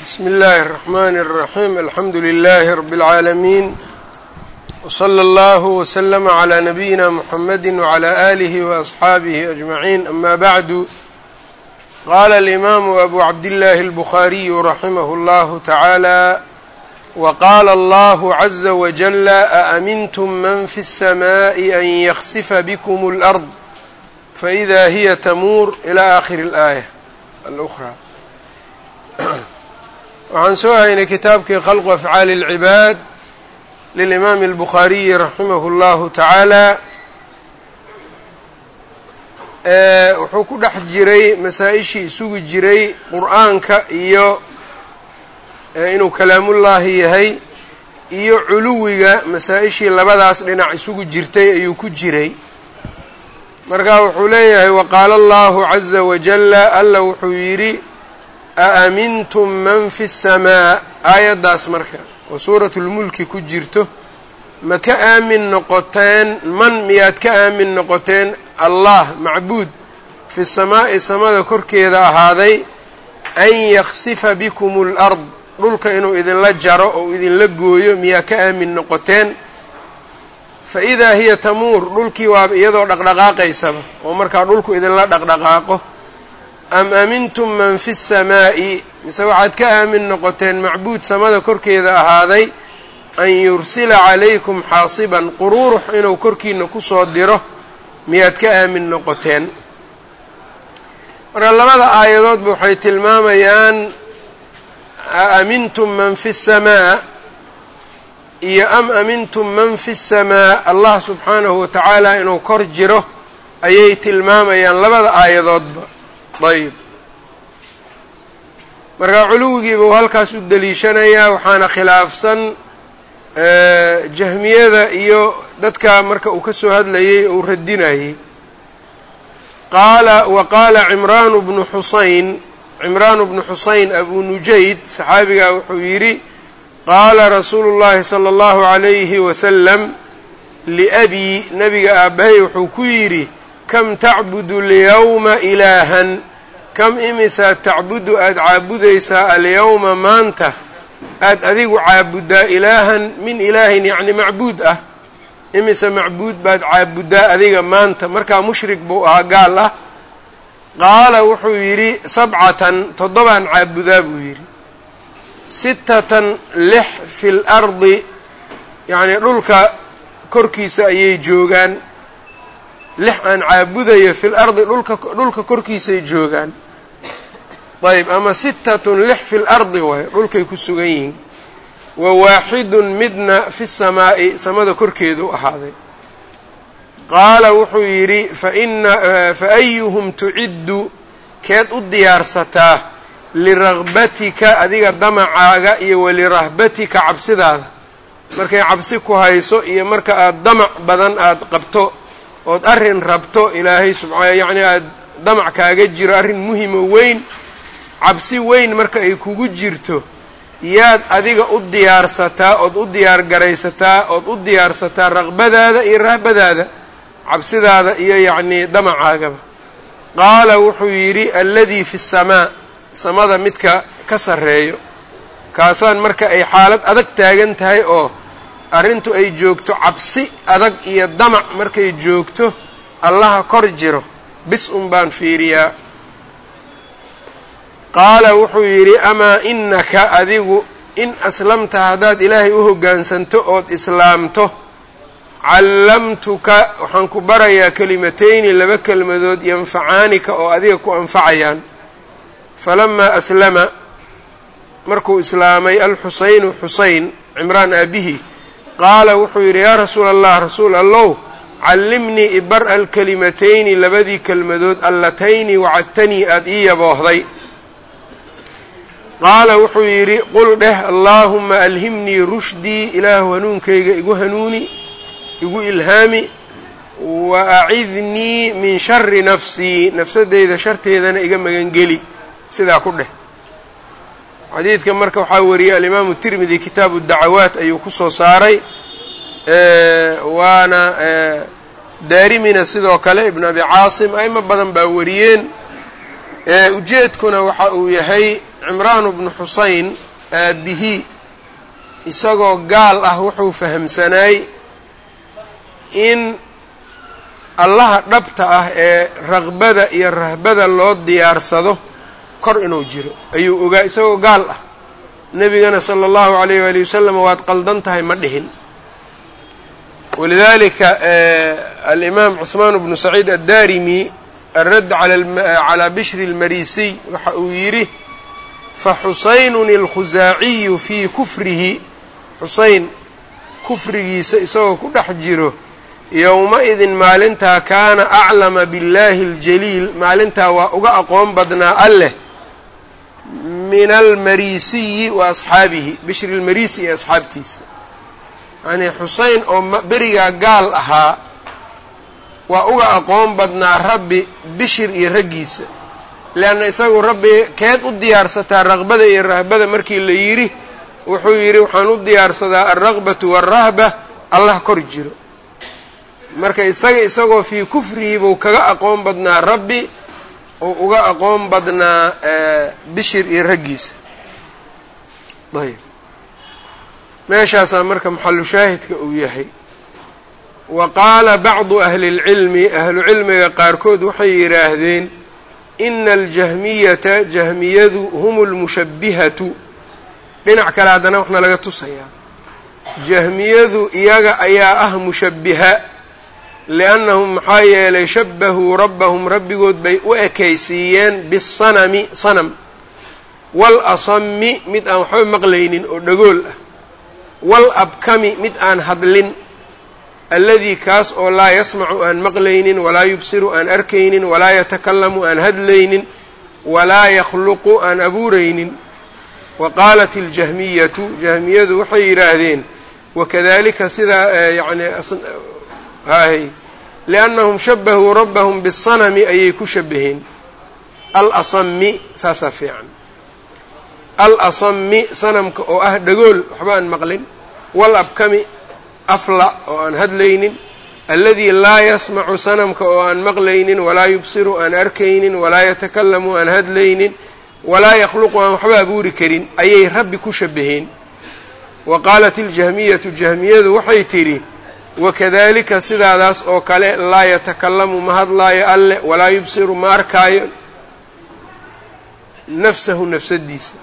bsmi اllahi الرحmn الرaحيم alxamdu لlh رb العaalمين وصlى اllه وsلم عlى نبyina mحamd وعlى آlih وأصxaabih أجمعين أma bعd qala الإmam أbu cabdالlah الbخariي raximh اllah taعaalى وqala اllah عزa وجل أأmintm man fi السmاء an ykسfa bkm الأrض faإida hiy tmuur إlى آkhir الآية الأخرى waxaan soo haynay kitaabkii khalqu afcaali اlcibaad lilimaami اlbukhaariyi raximahu اllahu tacaala wuxuu ku dhex jiray masaa-ishii isugu jiray qur'aanka iyo inuu kalaamullaahi yahay iyo culuwiga masaa-ishii labadaas dhinac isugu jirtay ayuu ku jiray marka wuxuu leeyahay waqaala allahu caza wajala alla wuxuu yidhi aamintum man fi samaa aayaddaas marka oo suuratulmulki ku jirto ma ka aamin noqoteen man miyaad ka aamin noqoteen allah macbuud fi samaa'i samada korkeeda ahaaday an yaksifa bikum alard dhulka inuu idinla jaro oo idinla gooyo miyaa ka aamin noqoteen fa idaa hiya tamuur dhulkii waaba iyadoo dhaqdhaqaaqaysaba oo markaa dhulku idinla dhaqdhaqaaqo am amintum man fi الsamaa'i mise waxaad ka aamin noqoteen macbuud samada korkeeda ahaaday an yursila calaykum xaasiban quruurux inuu korkiina kusoo diro miyaad ka aamin noqoteen marka labada aayadoodba waxay tilmaamayaan aamintum man fi الsamaa iyo am amintum man fi الsamaa allah subxaanahu wa tacaala inuu kor jiro ayay tilmaamayaan labada aayadoodba ayb. Marka culuwigiiba uu halkaas u deliishanayaa waxaana khilaafsan jahmiyada iyo dadka marka uu ka soo hadlayey uu radinayey qaala wa qaala cimraanu bnu xusayn cimraanu bnu xusayn abu nujayd saxaabigaa wuxuu yidhi qaala rasuulu llaahi sala allahu calayhi wasalam liabii nabiga aabbahay wuxuu ku yidhi kam tacbudu lyawma ilaahan kam imisaa tacbudu aada caabudaysaa alyawma maanta? Aada adigu caabuddaa ilaahan min ilaahin yacni macbuud ah. Imise macbuud baad caabuddaa adiga maanta. Markaa mushrik buu ahaa gaal ah. Qaala wuxuu yidhi sabcatan toddobaan caabudaa buu yidhi. Sittatan lix fi lardi yacnii dhulka korkiisa ayay joogaan. Lix aan caabudayo fi lardi dhulka dhulka korkiisay joogaan ayb ama sittatun lix fi lardi waay dhulkay ku sugan yihiin. Wa waaxidun midna fi samaa'i samada korkeedu ahaaday. Qaala wuxuu yidhi fa ayuhum tuciddu keed u diyaarsataa liragbatika adiga damacaaga iyo walirahbatika cabsidaada. Markay cabsi ku hayso iyo marka aada damac badan aada qabto ood arrin rabto ilaahay subxaa yacnii aada damac kaaga jiro arrin muhimo weyn cabsi weyn marka ay kugu jirto yaad adiga u diyaarsataa ood u diyaar garaysataa ood u diyaarsataa raqbadaada iyo rahbadaada cabsidaada iyo yacnii damacaagaba. Qaala wuxuu yidhi alladii fi samaa samada midka ka sarreeyo kaasaan marka ay xaalad adag taagan tahay oo arrintu ay joogto cabsi adag iyo damac markay joogto allaha kor jiro bis un baan fiiriyaa qaala wuxuu yidhi amaa inaka adigu in aslamta haddaad ilaahay u hoggaansanto ood islaamto callamtuka waxaan ku barayaa kelimatayni laba kelmadood yanfacaanika oo adiga ku anfacayaan. Falamaa aslama markuu islaamay alxusaynu xusayn cimraan aabihi qaala wuxuu yidhi yaa rasuula allah rasuul allow callimnii ibar alkelimatayni labadii kelmadood allatayni wacadtanii aada ii yaboohday qaala wuxuu yidhi qul dheh allaahuma alhimnii rushdii ilaahu hanuunkayga igu hanuuni igu ilhaami wa acidnii min shari nafsii nafsadeyda sharteedana iga magangeli. Sidaa ku dheh. Xadiidka marka waxaa wariyey alimaamu tirmidi kitaabu dacawaat ayuu ku soo saaray waana daarimina sidoo kale ibn abi caasim aimo badan baa wariyeen ujeedkuna waxa uu yahay cimraanu bnu xusayn aabbihi isagoo gaal ah wuxuu fahamsanaay in allaha dhabta ah ee raqbada iyo rahbada loo diyaarsado kor inuu jiro ayuu ogaa isagoo gaal ah. Nebigana sala allahu alayh waali wasalam waad qaldan tahay ma dhihin. Walidalika alimaam cuثmaan bnu saciid addarimi alradd calaa bishri اlmarisiy waxa uu yidhi faxusaynun اlkhusaaciyu fii kufrihi xusayn kufrigiisa isagoo ku dhex jiro yowmaidin maalintaa kaana aclama billaahi اljaliil maalintaa waa uga aqoon badnaa alleh min almariisiyi wa asxaabihi bishri lmarisi iyo asxaabtiisa yacnii xuseyn oo berigaa gaal ahaa waa uga aqoon badnaa rabbi bishir iyo raggiisa leanna isagu rabbi keed u diyaarsataa raqbada iyo rahbada markii la yidhi wuxuu yidhi waxaan u diyaarsadaa alraqbatu waalrahba allah kor jiro. Marka isaga isagoo fii kufrihi buu kaga aqoon badnaa rabbi oo uga aqoon badnaa bishir iyo raggiisa. Ayb meeshaasaa marka maxalu shaahidka uu yahay. Wa qaala bacdu ahli اlcilmi ahlu cilmiga qaarkood waxay yidhaahdeen ina aljahmiyata jahmiyadu hum lmushabbihatu dhinac kale haddana waxna laga tusayaa. Jahmiyadu iyaga ayaa ah mushabbiha liannahum maxaa yeelay shabbahuu rabbahum rabbigood bay u ekaysiiyeen bisanami sanam. Wal asami mid aan waxba maqlaynin oo dhagool ah. Wal abkami mid aan hadlin alladii kaas oo laa yasmacu aan maqlaynin walaa yubsiru aan arkaynin walaa yatakalamu aan hadlaynin walaa yakhluqu aan abuuraynin. Wa qaalat iljahmiyatu jahmiyadu waxay yidhaahdeen wakadalika sidaa yani hay liannahum shabahuu rabbahum bisanami ayay ku shabaheen alasami saasaa fiican. Alasami sanamka oo ah dhagool waxba aan maqlin. Wal abkami afla oo aan hadlaynin alladii laa yasmacu sanamka oo aan maqlaynin walaa yubsiru aan arkaynin walaa yatakalamu aan hadlaynin walaa yakhluqu aan waxba abuuri karin ayay rabbi ku shabaheen wa qaalat iljahmiyatu jahmiyadu waxay tidhi wakadalika sidaadaas oo kale laa yatakalamu ma hadlaayo alle walaa yubsiru ma arkaayo. Nafsahu nafsadiisa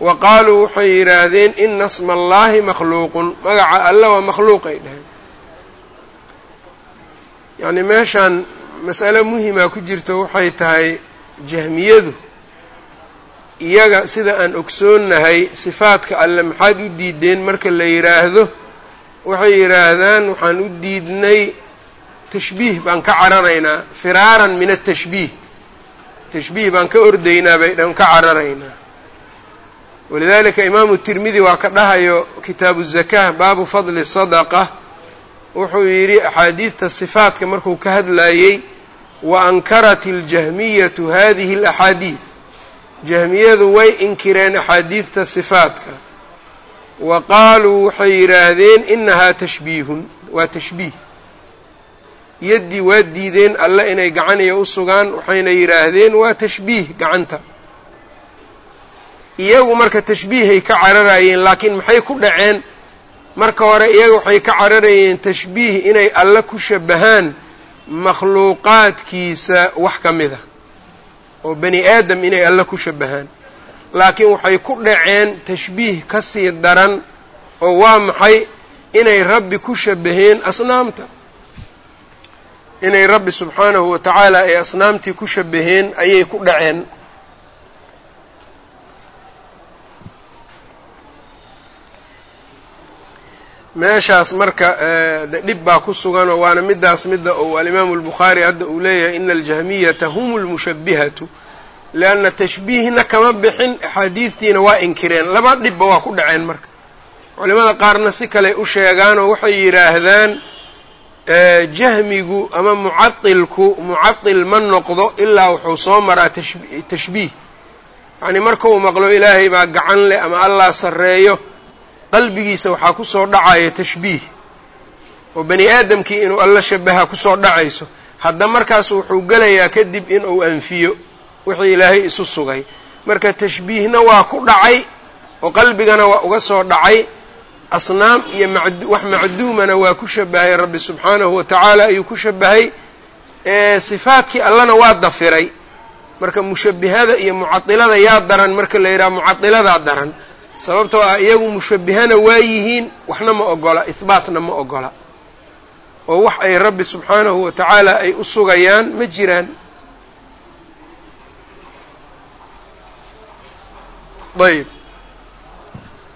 wa qaaluu waxay yidhaahdeen ina sma allaahi makhluuqun. Magaca alle waa makhluuqay dhaheen. Yacni meeshaan mas'ale muhimaa ku jirto waxay tahay jahmiyadu. Iyaga sida aan ogsoonnahay sifaadka alle maxaad u diideen marka la yidhaahdo waxay yidhaahdaan waxaan u diidnay tashbiih baan ka cararaynaa firaaran min atashbiih tashbiih baan ka ordaynaa bay dhan ka cararaynaa walidalika imaamu tirmidi waa ka dhahayo kitaabu zakaa baabu fadli sadaqa. Wuxuu yidhi axaadiidta sifaadka markuu ka hadlayey wa ankarat iljahmiyatu hadihi alaxaadiid jahmiyadu way inkireen axaadiidta sifaadka. Wa qaaluu waxay yidhaahdeen inahaa tashbiihun waa tashbiih. Yaddii waa diideen alle inay gacaniya u sugaan waxayna yidhaahdeen waa tashbiih gacanta iyagu marka tashbiihay ka cararayeen laakiin maxay ku dhaceen? Marka hore iyaga waxay ka cararayeen tashbiih inay alle ku shabahaan makhluuqaadkiisa wax ka mid a oo bani aadam inay alle ku shabahaan laakiin waxay ku dhaceen tashbiih ka sii daran oo waa maxay? Inay rabbi ku shabaheen asnaamta. Inay rabbi subxaanahu wa tacaala ay asnaamtii ku shabaheen ayay ku dhaceen meeshaas marka dhib baa ku suganoo waana midaas midda uu alimaamu albukhaari hadda uu leeyahay ina aljahmiyata hum lmushabbihatu lianna tashbiihna kama bixin axaadiidtiina waa inkireen. Laba dhibba waa ku dhaceen marka. Culimada qaarna si kale u sheegaanoo waxay yidhaahdaan jahmigu ama mucailku mucail ma noqdo ilaa wuxuu soo maraa tashbiih. Yacnii markuu maqlo ilaahay baa gacan leh ama allah sarreeyo qalbigiisa waxaa ku soo dhacaya tashbiih. oo bani aadamkii inuu alla shabaha ku soo dhacayso hadda markaas wuxuu gelayaa kadib inuu anfiyo wixii ilaahay isu sugay. Marka tashbiihna waa ku dhacay oo qalbigana waa uga soo dhacay asnaam iyo wax macduumana waa ku shabahay rabbi subxaanahu wa tacaala ayuu ku shabahay sifaadkii allana waa dafiray. Marka mushabihada iyo mucadilada yaa daran marka la yidhaha mucadiladaa daran sababtoo ah iyagu mushabihana waa yihiin waxna ma ogola ihbaatna ma ogola. Oo wax ay rabbi subxaanahu wa tacaala ay u sugayaan ma jiraan. Ayb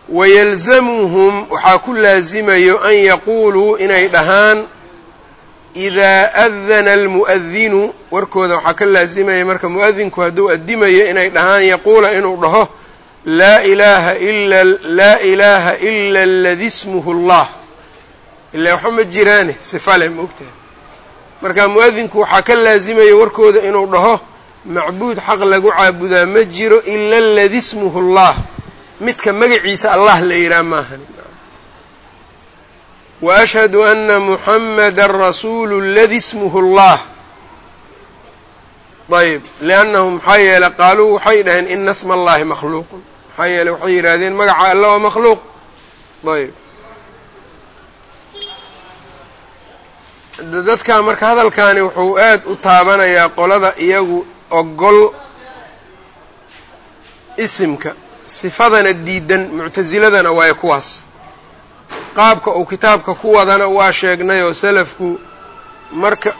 wayalzamuhum waxaa ku laasimayo an yaquuluu inay dhahaan idaa adana almu'adinu warkooda waxaa ka laasimaya marka mu'adinku hadduu addimayo inay dhahaan yaquula inuu dhaho laa ilaaha ila laa ilaaha ila aladi ismuhu allah. Ilaa waxba ma jiraane sifale maogtahay marka mu'adinku waxaa ka laasimaya warkooda inuu dhaho macbuud xaq lagu caabudaa ma jiro ila aladi ismuhu allah. Midka magaciisa allah la yidhaha maahan. Wa ashhadu ana muxamada rasuulu ladi ismuhu allah. Ayb liannahu maxaa yeeley qaaluu waxay dhaheen ina sma allahi makhluuqun maxaa yeeley waxay yidhaahdeen magaca alla waa makhluuq ayb dadka marka hadalkani wuxuu aad u taabanayaa qolada iyagu ogol isimka sifadana diidan muctasiladana waayo kuwaas. Qaabka uu kitaabka ku wadana waa sheegnay oo salafku marka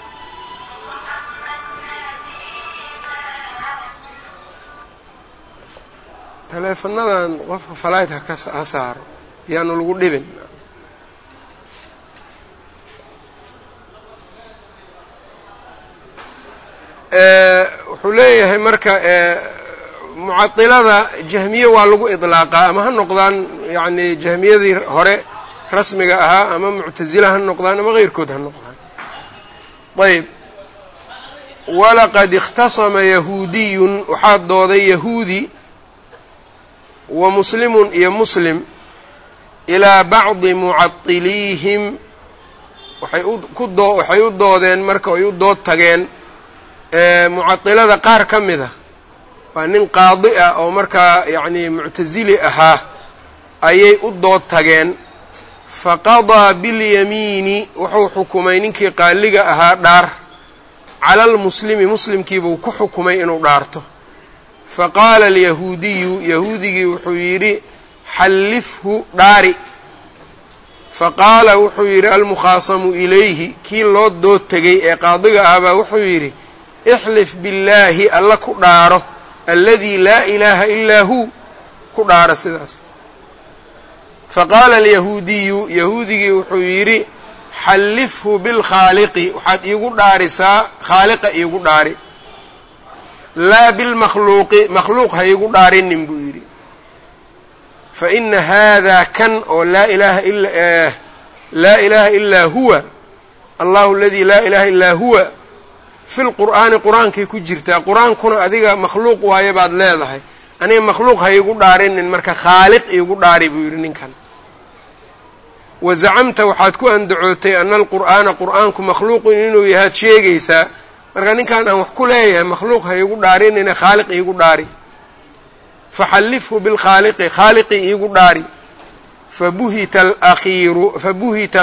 taleefanadan qofka falayd haka ha saaro yaanu lagu dhibin. Wuxuu leeyahay marka mucadilada jahmiye waa lagu idlaaqaa ama ha noqdaan yacni jahmiyadii hore rasmiga ahaa ama muctasila ha noqdaan ama keyrkood ha noqdaan. Ayb walaqad ikhtasama yahuudiyun waxaa dooday yahuudi wa muslimun iyo muslim ilaa bacdi mucadiliihim waxay u doodeen marka ay u dood tageen mucadilada qaar ka mid a waa nin qaadi ah oo markaa yacni muctasili ahaa ayay u dood tageen. Faqadaa bilyamiini wuxuu xukumay ninkii qaaliga ahaa dhaar. Cala almuslimi muslimkiibuu ku xukumay inuu dhaarto faqaala alyahuudiyu yahuudigii wuxuu yidhi xallifhu dhaari. Faqaala wuxuu yidhi almukhaasamu ilayhi kii loo dood tegay ee qaadiga ahbaa wuxuu yidhi ixlif billaahi alla ku dhaaro alladii laa ilaaha ilaa hu ku dhaara sidaas. Faqaala alyahuudiyu yahuudigii wuxuu yidhi xallifhu bilkhaaliqi waxaad iigu dhaarisaa khaaliqa iigu dhaari laa bilmakhluuqi makhluuq ha iigu dhaarinin buu yidhi. Fa ina haadaa kan oo laa ilaaha ila laa ilaaha ilaa huwa allahu aladii laa ilaaha illaa huwa fi lqur'aani qur'aankay ku jirtaa qur'aankuna adiga makhluuq waayo baad leedahay. Aniga makhluuq ha iigu dhaarinin marka khaaliq iigu dhaari buu yidhi ninkan. Wa zacamta waxaad ku andacootay ana alqur'aana qur'aanku makhluuqun inuu yahaad sheegaysaa marka ninkan aan wax ku leeyahay makhluuq ha iigu dhaarinina khaaliq iigu dhaari. Faxallifhu bilkhaaliqi khaaliqi iigu dhaari. Fabuhita alakhiiru fabuhita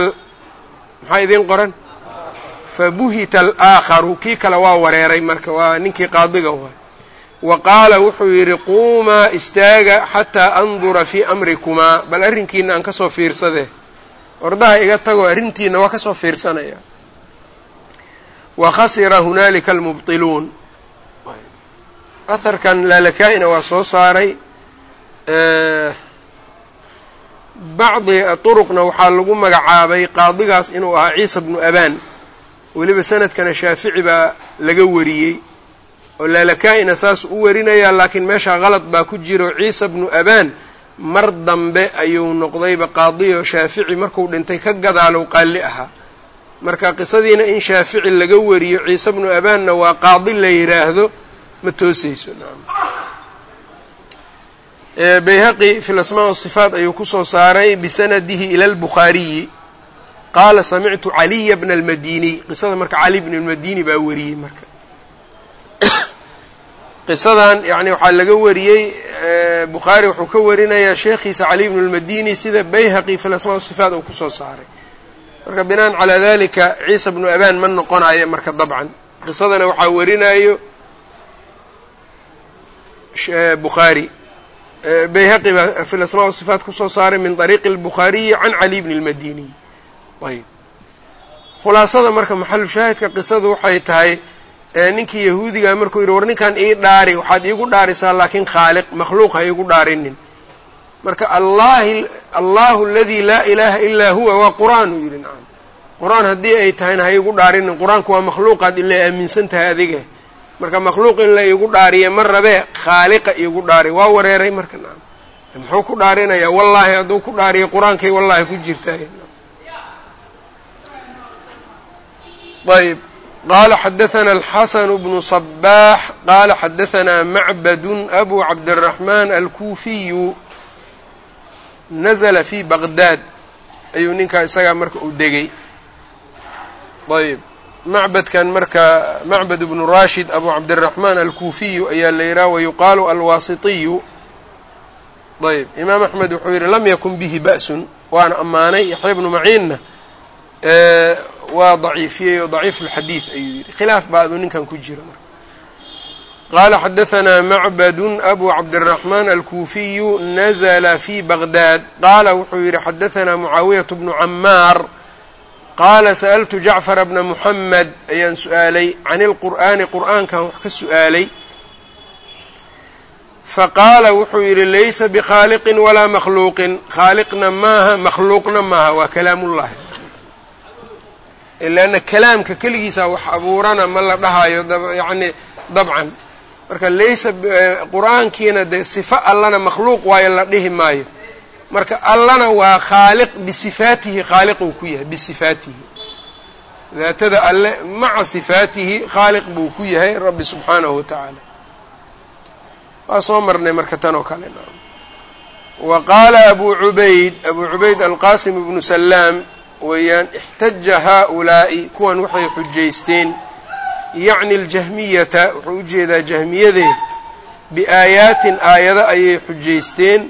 maxaa idiin qoran? Fabuhita alaakharu kii kale waa wareeray marka waa ninkii qaadiga waay. Wa qaala wuxuu yidhi quumaa istaaga xataa andura fii amrikumaa bal arrinkiina aan ka soo fiirsadee ordaha iga tago arrintiina waa ka soo fiirsanaya wa khasira hunaalika almubtiluun aharkan laalakaa'ina waa soo saaray bacdi turuqna waxaa lagu magacaabay qaadigaas inuu ahaa ciisa bnu abaan weliba sanadkana shaafici baa laga wariyey oo laalakaa'ina saas u warinayaa laakiin meesha qalad baa ku jiro ciisa bnu abaan mar dambe ayuu noqdayba qaadiyo shaafici markuu dhintay ka gadaalow qaalli ahaa marka qisadiina in shaafici laga wariyo ciise bnu abaanna waa qaadi la yidhaahdo ma tooseyso bayhaqi fi lasmaa wasifaat ayuu ku soo saaray bisanadihi ila albukhaariyi qaala samictu caliya bna almadiniy qisada marka cali bn almadini baa wariyey marka. Qisadan yani waxaa laga wariyey bukhaari wuxuu ka warinayaa sheekhiisa cali bnu lmadini sida bayhaqi fi lasmaa sifaat uu ku soo saaray marka binaan calaa dalika ciisa bnu abaan ma noqonayo marka dabcan qisadana waxaa warinayo bukhaari bayhaqi baa fi lasmaa wasifaat kusoo saaray min طariiqi اlbukhaariyi can cali bni اlmadiniy ayb khulaasada marka maxalu shaahidka qisadu waxay tahay ninkii yahuudiga markuu yidhi war ninkan ii dhaari waxaad iigu dhaarisaa laakiin khaaliq makhluuq ha iigu dhaarinin marka allahi allahu aladii laa ilaaha ilaa huwa waa qur-aan uu yidhi nacam qur-aan haddii ay tahayna ha iigu dhaarinin qur-aanku waa makhluuqaad ila aaminsan tahay adiga marka makhluuq in la iigu dhaariya ma rabee khaaliqa iigu dhaari waa wareeray marka nacam muxuu ku dhaarinayaa wallaahi hadduu ku dhaariyo qur-aankay wallaahi ku jirta ayb qala xadaثna الxasn bnu صbaح qala xadaثna macbad abu cabdالرaحman alkufiyu nazla fi baqdad ayuu ninkaa isagaa marka uu degay. Ayb macbadkan marka macbad ibnu rashid abu cabdiraxmaan alkuufiyu ayaa la yidhaha wayuqaalu alwaasitiyu ayb imaam axmed wuxuu yidhi lam yakun bihi ba'sun. Waana ammaanay. Yaxya bnu maciinna waa daciifiyey oo daciif lxadiid ayuu yidhi. Khilaaf baadu ninkan ku jira marka qaala xadaثna macbadu abu cabdالرaحman alkufiyu nazla fi baqdad qaala wuxuu yidhi xadaثna mucaawiyaة bnu camaar qaala sa'ltu jacfara bna muxamed ayaan su'aalay can اlqur'aani qur'aankan wax ka su'aalay faqaala wuxuu yidhi laysa bkhaaliqin walaa makhluuqin khaaliqna maaha makhluuqna maaha waa kalaam ullahi leanna kalaamka keligiisa wax abuurana ma la dhahayo yacni dabcan marka laysa qur'aankiina dee sifo allana makhluuq waayo la dhihi maayo. Marka allana waa khaaliq bisifaatihi khaaliquu ku yahay bisifaatihi. Daatada alle maca sifaatihi khaaliq buu ku yahay rabbi subxaanahu wa tacaala. Waa soo marnay marka tan oo kale wa qaala abu cubayd abu cubayd alqasim ibnu salaam weeyaan ixtaja haaulaa'i kuwan waxay xujaysteen yacni aljahmiyata wuxuu u jeedaa jahmiyadee biaayaatin aayado ayay xujaysteen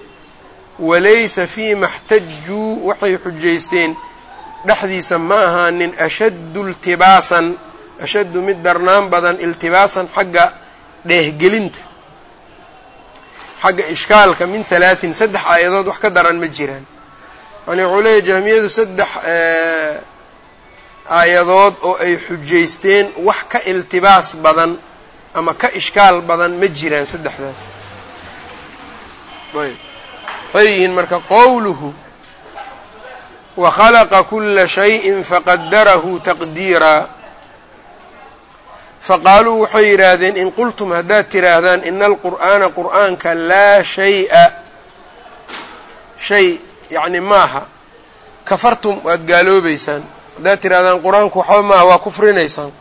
walaysa fiima اxtajuu waxay xujaysteen dhexdiisa ma ahaanin ashaddu iltibaasan ashaddu mid darnaan badan iltibaasan xagga dheehgelinta xagga ishkaalka min halaatin saddex aayadood wax ka daran ma jiraan. Yani wuxuu jahmiyadu saddex aayadood oo ay xujaysteen wax ka iltibaas badan ama ka ishkaal badan ma jiraan saddexdaas. Ayb. Waxay yihiin marka qowluhu wakhalaqa kula shayin faqadarahu taqdiiraa. Faqaaluu waxay yidhaahdeen in qultum haddaad tidhaahdaan ina alqur'aana qur'aanka laa shay'a shay yacni maaha kafartum waad gaaloobeysaan haddaad tidhahdaan qur'aanku waxba maaha waa kufrinaysaan.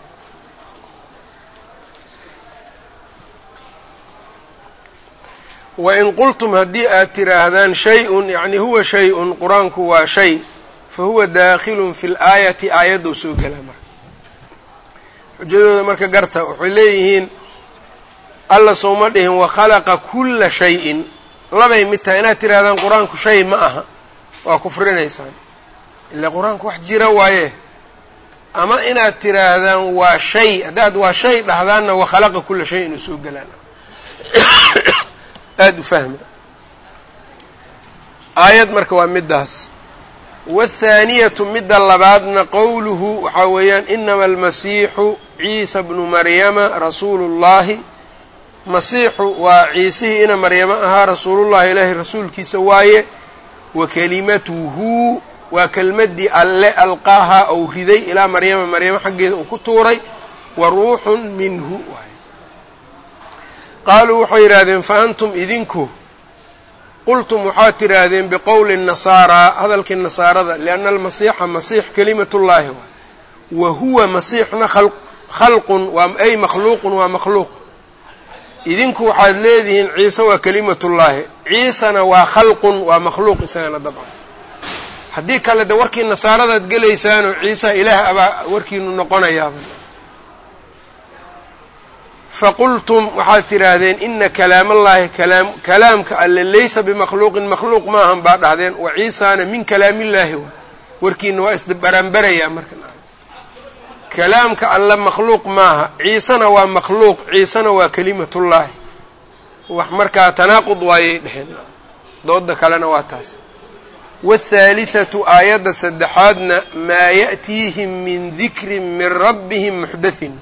Wain qultum haddii aad tidhaahdaan shay-un yacni huwa shay-un qur'aanku waa shay fa huwa daakhilun fi laayati aayaddou soo gelaa marka. Xujadooda marka garta waxay leeyihiin alla souma dhihin wakhalaqa kulla shay-in. Labay mid tahay inaad tidhahdaan qur'aanku shay ma aha waa kufrinaysaan ilaa qur'aanku wax jira waaye. Ama inaad tidhaahdaan waa shay haddaad waa shay dhahdaanna wakhalaqa kulla shay inuu soo gelaan aada u fahma aayad marka waa middaas. Waathaaniyatu midda labaadna qowluhu waxaa weeyaan inama almasiixu ciisa bnu maryama rasuulu llahi masiixu waa ciisihii ina maryamo ahaa rasuulullahi ilaahi rasuulkiisa waaye. Wa kelimatuhu waa kelmaddii alle alqaahaa ou riday ilaa maryama. Maryamo xaggeeda uu ku tuuray wa ruuxun minhu. Waay qaaluu waxay yidhaahdeen fa antum idinku? Qultum waxaad tidhaahdeen biqowli nasaaraa hadalkii nasaarada lianna almasiixa masiix kelimatullaahi waay wa huwa masiixna khalqun ay makhluuqun waa makhluuq. Idinku waxaad leedihiin ciise waa kelimatullaahi ciisana waa khalqun waa makhluuq isagana dabcan haddii kale de warkii nasaaradaad gelaysaanoo ciisa ilaah abaa warkiinu noqonayaaba faqultum waxaad tidhaahdeen ina kalaamallaahi kalaam kalaamka alle laysa bimakhluuqin makhluuq maahan baa dhahdeen wa ciisaana min kalaamillaahi wa. Warkiina waa isbaraanbarayaa marka. Kalaamka alle makhluuq maaha ciisena waa makhluuq ciisena waa kelimatullaahi wax markaa tanaaqud waayay dheheen. Dooda kalena waa taas waathaalitatu aayadda saddexaadna maa ya'tiihim min dikrin min rabbihim muxdathin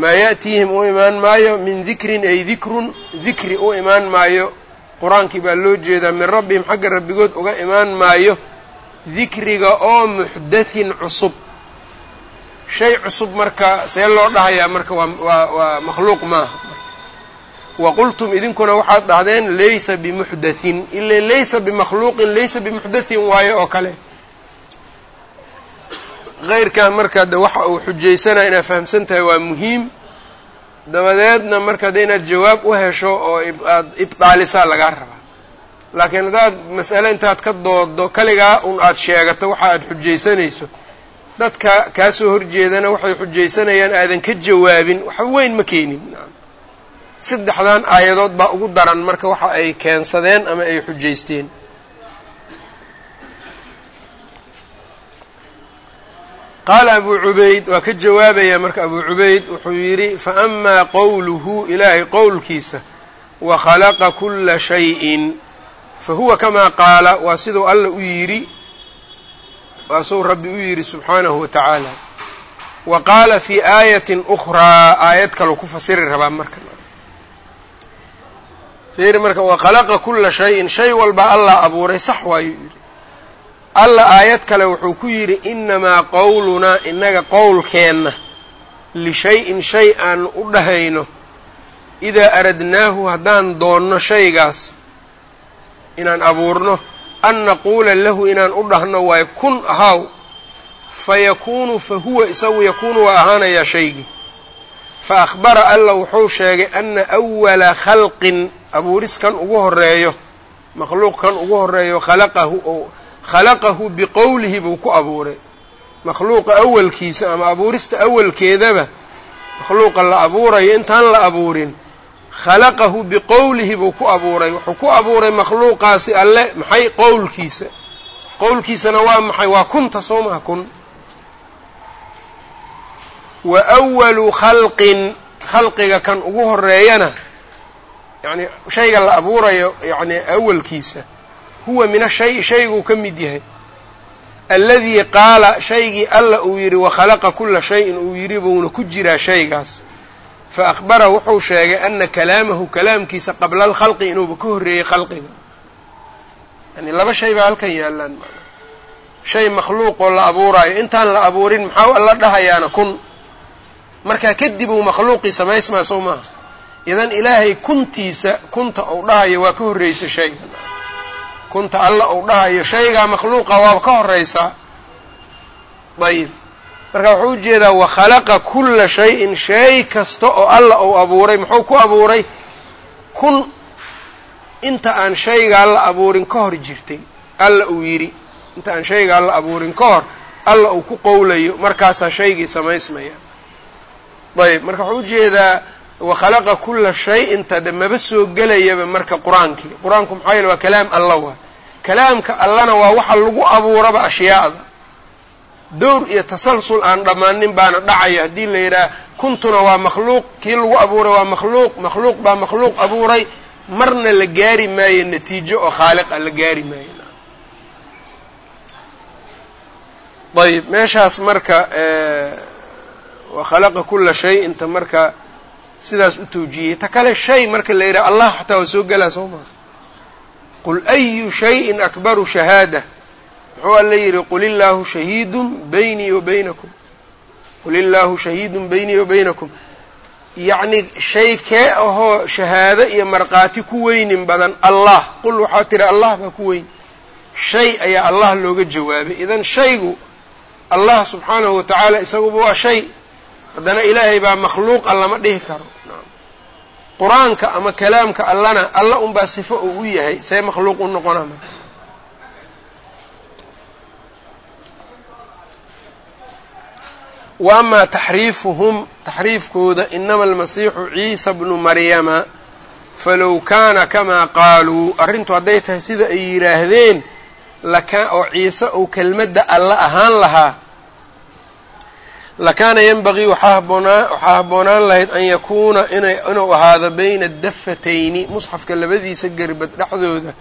maa ya'tiihim u imaan maayo min dikrin ay dikrun dikri u imaan maayo qur'aankii baa loo jeedaa min rabbihim xagga rabbigood uga imaan maayo dikriga oo muxdathin cusub shay cusub marka see loo dhahayaa marka waa waa waa makhluuq maaha wa qultum idinkuna waxaad dhahdeen laysa bimuxdathin. Ila laysa bimakhluuqin laysa bimuxdathin waayo oo kale. Keyrkan marka de waxa uu xujaysanaya inaad fahamsan tahay waa muhiim. Dabadeedna marka de inaad jawaab u hesho oo aad ibdaalisaa lagaa rabaa. Laakiin haddaad mas'ale intaad ka doodo kaligaa un aad sheegato waxa aad xujaysanayso dadka kaa soo horjeedana waxay xujaysanayaan aadan ka jawaabin waxba weyn ma keenin saddexdan aayadood baa ugu daran marka waxa ay keensadeen ama ay xujaysteen. Qaala abuu cubayd waa ka jawaabaya marka abuu cubayd wuxuu yidhi faأmaa qowluhu ilaahay qowlkiisa wakhalaqa kula shayin fahuwa kamaa qaala waa siduu alla u yidhi waa suu rabbi u yidhi subxaanahu wa tacaala. Wa qaala fii aayatin ukhraa aayad kaleu ku fasiri rabaa marka fiiri marka wakhalaqa kula shayin. Shay walba allah abuuray sax waayuu yidhi. Alla aayad kale wuxuu ku yidhi inamaa qowlunaa innaga qowlkeenna lishay-in shay aan u dhahayno. Idaa aradnaahu haddaan doonno shaygaas inaan abuurno an naquula lahu inaan u dhahno waay kun ahaw fa yakuunu fa huwa isagu yakuunu waa ahaanayaa shaygii. Fa akhbara alla wuxuu sheegay ana awala khalqin abuuriskan ugu horeeyo makhluuqkan ugu horeeyo khalaqahu oo khalaqahu biqowlihi buu ku abuuray. Makhluuqa awalkiisa ama abuurista awalkeedaba makhluuqa la abuurayo intaan la abuurin khalaqahu biqowlihi buu ku abuuray. Wuxuu ku abuuray makhluuqaasi alle maxay qowlkiisa? Qowlkiisana waa maxay? Waa kunta soo kun. Wa awalu khalqin khalqiga kan ugu horeeyana yacni shayga la abuurayo yacni awalkiisa huwa min ashay shayguu ka mid yahay. Alladii qaala shaygii alla uu yidhi wakhalaqa kula shayin uu yidhi buuna ku jiraa shaygaas. Fa akhbara wuxuu sheegay ana kalaamahu kalaamkiisa qabla alkhalqi inuuba ka horreeyey khalqiga. Yani laba shay baa halkan yaallaan shay makhluuqoo la abuuraayo intaan la abuurin maxaa alla dhahayaana kun? Markaa kadib uu makhluuqii samaysmaa sow maaha idan ilaahay kuntiisa kunta uu dhahayo waa ka horreysa shayga kunta alla uu dhahayo shaygaa makhluuqa waaba ka horeysaa ayib marka wuxuu u jeedaa wakhalaqa kula shayin shay kasta oo alla uu abuuray. Muxuu ku abuuray? Kun inta aan shaygaa la abuurin ka hor jirtay alla uu yidhi. Inta aan shaygaa la abuurin ka hor alla uu ku qowlayo markaasaa shaygii samaysmaya. Ayb marka wuxuu u jeedaa wakhalaqa kula shay-inta de maba soo gelayaba marka qur'aankii. Qur'aanku maxaa yeele waa kalaam alla waa. Kalaamka allana waa waxa lagu abuuraba ashyaada. Dowr iyo tasalsul aan dhammaanin baana dhacaya. Haddii la yidhaha kuntuna waa makhluuq kii lagu abuuray waa makhluuq makhluuq baa makhluuq abuuray. Marna la gaari maayo natiijo oo khaaliqa la gaari maayo. Ayb meeshaas marka wakhalaqa kula shay inta marka sidaas u tawjiyey ta kale shay marka la yidhaha allah xataa waa soo gelaa soo maa qul ayu shayin akbaru shahaada? Muxuu alla yidhi qul illaahu shahiidun baynii wa baynakum. Qul illaahu shahiidun baynii wa baynakum. Yacni shay kee ahoo shahaado iyo markhaati ku weynin badan allah. Qul waxaa tiri allah baa ku weyn. Shay ayaa allah looga jawaabay. Idan shaygu allah subxaanahu wa tacaala isaguba waa shay haddana ilaahay baa makhluuqa lama dhihi karo. Qur'aanka ama kalaamka allana alla unbaa sifo uu u yahay see makhluuq u noqona marka wa amaa taxriifuhum taxriifkooda inama almasiixu ciisa bnu maryama falow kaana kamaa qaaluu arrintu hadday tahay sida ay yidhaahdeen oo ciise uu kelmadda alla ahaan lahaa lakaana yanbagii waxaa habboonaan lahayd an yakuuna inuu ahaado bayna dafatayni musxafka labadiisa gerbad dhexdooda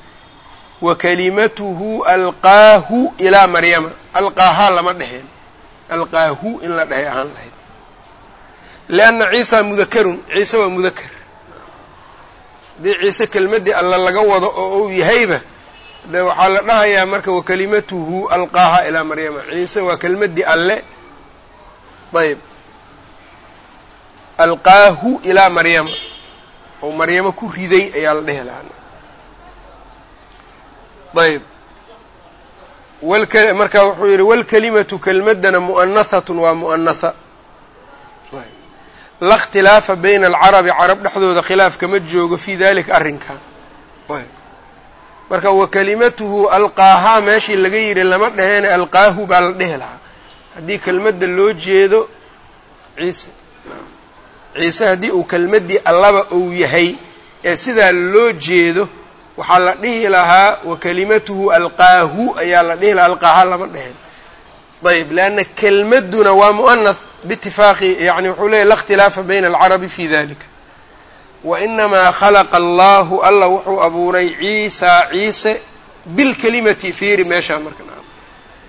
wa kalimatuhu alqaahu ilaa maryama alqaahaa lama dheheen alqaahu in la dhahay ahaan lahayd lianna ciisa mudakarun ciise waa mudakar haddii ciise kelmaddii alla laga wado oo uu yahayba de waxaa la dhahayaa marka wakalimatuhu alqaaha ilaa maryama ciise waa kelmaddii alle ayb alqaahu ilaa maryama oo maryamo ku riday ayaa la dhehi lahaa. Ayb marka wuxuu yidhi wاlkalimatu kelmaddana mu'anahatun waa mu'anaha la اkhtilaafa bayna alcarabi carab dhexdooda khilaaf kama joogo fii dalika arrinka marka wakalimatuhu alqaahaa meeshii laga yidhi lama dhaheen alqaahu baa la dhehi lahaa haddii kelmadda loo jeedo ciise ciise haddii uu kelmaddii allaba uu yahay ee sidaa loo jeedo waxaa la dhihi lahaa wa kalimatuhu alqaahu ayaa la dhihi lahaa alqaaha lama dheheen ayb leanna kelmadduna waa mu'anath biitifaaqi yani wuxuu leeyahy la اkhtilaafa bayna alcarabi fi dalika wainamaa khalaqa allahu alla wuxuu abuuray ciisa ciise bilkelimati fiiri meeshaa marka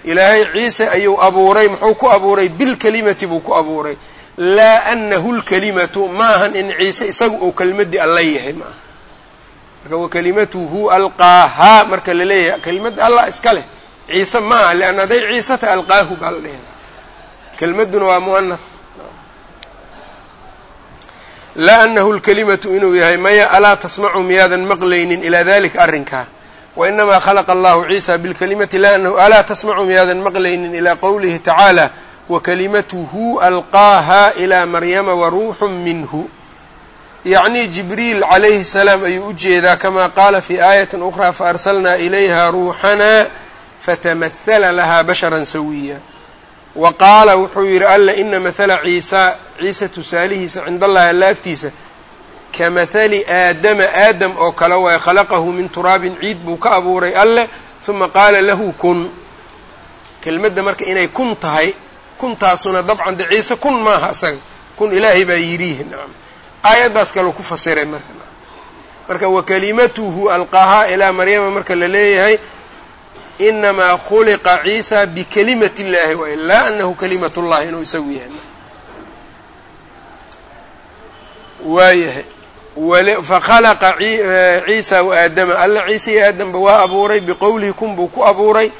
ilaahay ciise ayuu abuuray muxuu ku abuuray? Bilkelimati buu ku abuuray. Laa anahu lkelimatu ma ahan in ciise isagu uu kelmaddii alla yahay ma aha marka wakalimatuhu alqaahaa marka la leeyahay kelimadda allah iska leh. Ciise ma aha leanna hadday ciise tahay alqaahu baa la dhehaya kelmadduna waa mu'anath laa anahu lkelimatu inuu yahay maya alaa tasmacu miyaadan maqlaynin ilaa dalika arrinkaa wainamaa khalaqa allahu ciisa bilkalimati la anahu alaa tasmacu miyaadan maqlaynin ilaa qowlihi tacaala wakalimatuhu alqaaha ilaa maryama waruuxu minhu. Yacnii jibriil calayhi salaam ayuu u jeedaa kamaa qaala fii aayatin ukhraa faarsalnaa ilayha ruuxana fatamahala lahaa basharan sawiya. Wa qaala wuxuu yidhi alla ina mahala ciisa ciisa tusaalihiisa cinda allahi alla agtiisa ka mahali aadama aadam oo kale waay khalaqahu min turaabin ciid buu ka abuuray alleh huma qaala lahu kun kelmadda marka inay kun tahay kuntaasuna dabcan de ciise kun maaha isaga kun ilaahay baa yidhiihi nacam aayaddaas kaleu ku fasiray marka marka wakalimatuhu alqaahaa ilaa maryama marka la leeyahay inamaa khuliqa ciisa bikalimati اllahi waay laa anahu kalimat اllahi inuu isagu yahay waayahay fakhalaqa ciisa waaadama alla ciise iyo aadamba waa abuuray biqowlihi kun buu ku abuuray.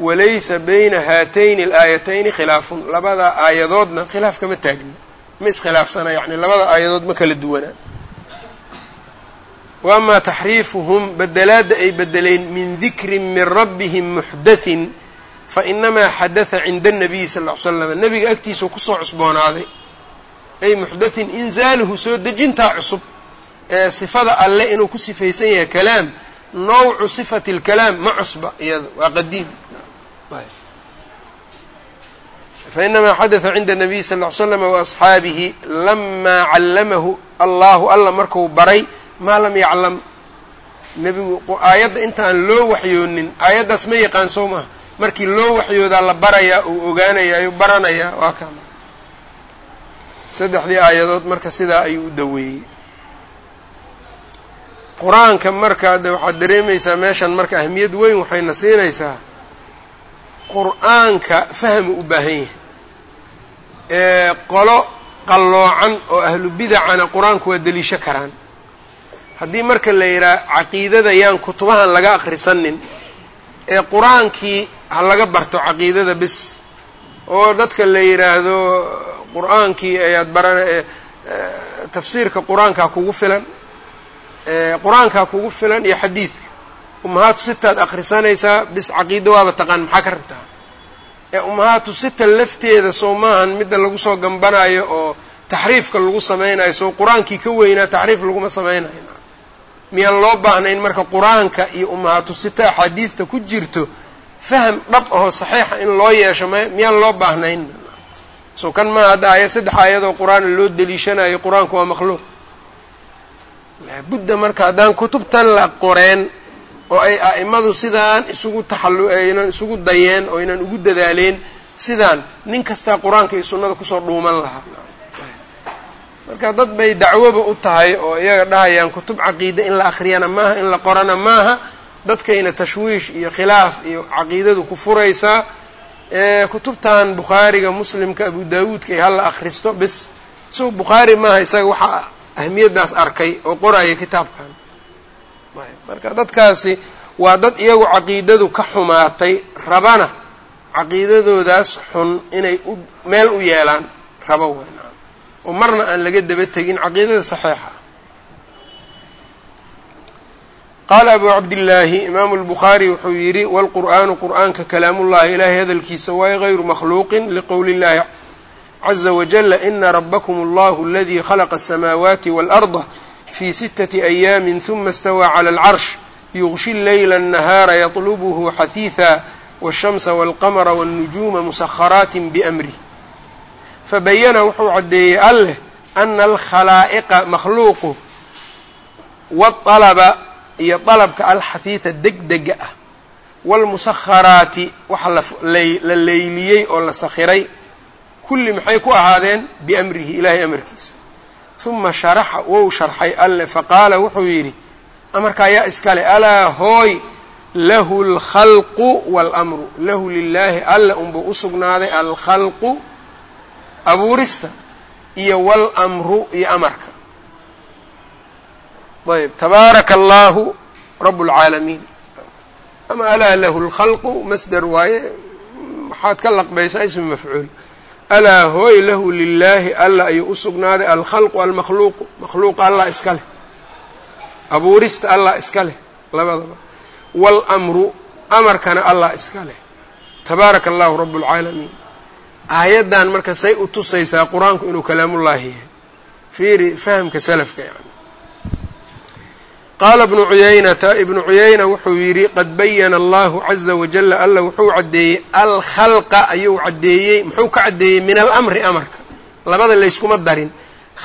Walaysa bayna haatayni alaayatayni khilaafun. Labada aayadoodna khilaaf kama taagna. Ma iskhilaafsana yani labada aayadood ma kala duwanaa. Wa amaa taxriifuhum bedelaadda ay bedeleen min dikrin min rabbihim muxdathin fainamaa xadatha cinda الnabiyi sal ly slam nebiga agtiisau ku soo cusboonaaday. Ay muxdathin inzaaluhu soo dejintaa cusub ee sifada alle inuu ku sifaysan yahay kalaam nawcu sifati اlkalaam ma cusba iyada waa qadiim fainamaa xadatha cinda الnabiyi sal ly slama waasxaabihi lamaa callamahu allahu alla marku baray maa lam yaclam nebigu aayadda intaan loo waxyoonin aayaddaas ma yaqaan soo maha markii loo waxyoodaa la barayaa uu ogaanayaa baranayaa waa kama saddexdii aayadood marka sidaa ayuu u daweeyey qur'aanka marka de waxaad dareemaysaa meeshan marka ahmiyad weyn waxayna siinaysaa qur'aanka fahmu u baahan yahay. Ee qolo qalloocan oo ahlu bidacana qur'aanku waa deliisho karaan. Haddii marka la yidhaha caqiidada yaan kutubahan laga akhrisanin ee qur'aankii ha laga barto caqiidada bis oo dadka la yidhaahdo qur'aankii ayaad baran tafsiirka qur'aankaa kugu filan qur'aankaa kugu filan iyo xadiidka. Umahaatu sitaad akhrisanaysaa bis caqiida waaba taqaan maxaa ka rabtaa? Ee umahaatu sita lafteeda soo maahan midda lagu soo gambanayo oo taxriifka lagu samaynayo soo qur'aankii ka weynaa taxriif laguma samaynayo miyaan loo baahnayn marka qur'aanka iyo umahaatu sita axaadiidta ku jirto faham dhab ahoo saxiixa in loo yeesho miyaan loo baahnayn? So kan maa hadda aayad saddex aayadoo qur'aana loo deliishanayo qur'aanku waa makhluuq laabudda marka haddaan kutubtan la qoreen oo ay a'imadu sidaan isugu taxallu aynan isugu dayeen oo aynan ugu dadaaleen sidaan nin kastaa qur'aanka iyo sunnada ku soo dhuuman lahaa. Marka dad bay dacwoba u tahay oo iyaga dhahayaan kutub caqiide in la akhriyana maaha in la qorana maaha dadkayna tashwiish iyo khilaaf iyo caqiidadu ku furaysaa. Kutubtan bukhaariga muslimka abu daawuudka iyo hala akhristo bes isagoo bukhaari maaha isaga waxaa ahmiyaddaas arkay oo qoraya kitaabkan. Marka dadkaasi waa dad iyagu caqiidadu ka xumaatay rabana caqiidadoodaas xun inay u meel u yeelaan rabo weyn oo marna aan laga daba tegin caqiidada saxiixa. Qaala abu cabdillaahi imaamu lbukhaari wuxuu yidhi wاlqur'aanu qur'aanka kalaamullahi ilaahay hadalkiisa waaye gayru makhluuqin liqowli اllahi caza wajala ina rabakm allahu aladii khalaqa aلsamaawaati wاlأrda fi sitati ayaami huma اstawaa clى اlcarsh yugshi leyla الnahaara yaطlubhu xahiiثa wالshamsa wاlqamra wالnujuuma musaharaati bأmrih fabayana wuxuu caddeeyey alleh ana alkhalaa'iqa makhluuqu waalaba iyo dalabka alxafiida degdega ah waalmusakharaati waxa la leyliyey oo la sakhiray kulli maxay ku ahaadeen biamrihi ilaahay amarkiisa huma sharaxa wou sharxay alleh faqaala wuxuu yidhi amarkaa yaa iskale alaa hooy lahu alkhalqu waalamru lahu lilaahi alle unbuu u sugnaaday alkhalqu abuurista iyo walamru iyo amarka. Ayb tabaaraka allahu rabu اlcaalamiin ama alaa lahu lkhalqu masder waaye waxaad ka laqbaysaa ismi mafcuul alaa hooy lahu lilaahi alla ayuu u sugnaaday alkhalqu almakhluuqu makhluuqa allah iska leh abuurista allah iska leh labadaba waalamru amarkana allah iska leh tabaaraka allahu rabu اlcaalamiin aayaddan marka say u tusaysaa qur'aanku inuu kalaamullaahi yahay fiiri fahamka salafka yani qaala ibnu cuyaynata ibnu cuyayna wuxuu yidhi qad bayana allahu caza wajala alla wuxuu caddeeyey alkhalqa ayuu caddeeyey muxuu ka caddeeyey min alamri amarka. Labada layskuma darin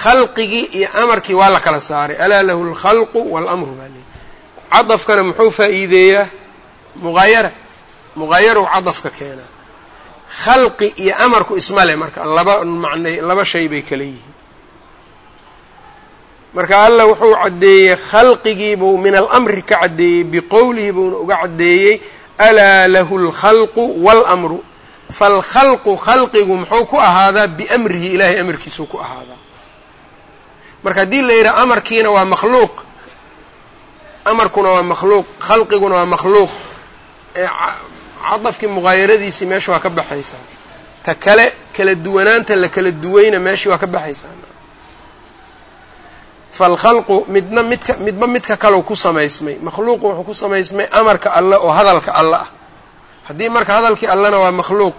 khalqigii iyo amarkii waa la kala saaray. Alaa lahu alkhalqu waalamru baa leey cadafkana muxuu faa'iideeyaa? Muqaayara muqaayarow cadafka keenaa. Khalqi iyo amarku isma leh marka laba macnay laba shay bay kala yihiin marka alla wuxuu caddeeyey khalqigiibuu min alamri ka caddeeyey biqowlihi buuna uga caddeeyey alaa lahu alkhalqu waalamru faalkhalqu khalqigu muxuu ku ahaadaa? Biamrihi ilaahay amarkiisuu ku ahaadaa. Marka haddii la yidhaha amarkiina waa makhluuq. Amarkuna waa makhluuq khalqiguna waa makhluuq. Cadafkii muqaayaradiisii meesha waa ka baxaysaa. Ta kale kala duwanaanta la kala duwayna meeshii waa ka baxaysaa falkhalqu midna midka midba midka kalow ku samaysmay makhluuqu wuxuu ku samaysmay amarka alle oo hadalka alle ah haddii marka hadalkii allena waa makhluuq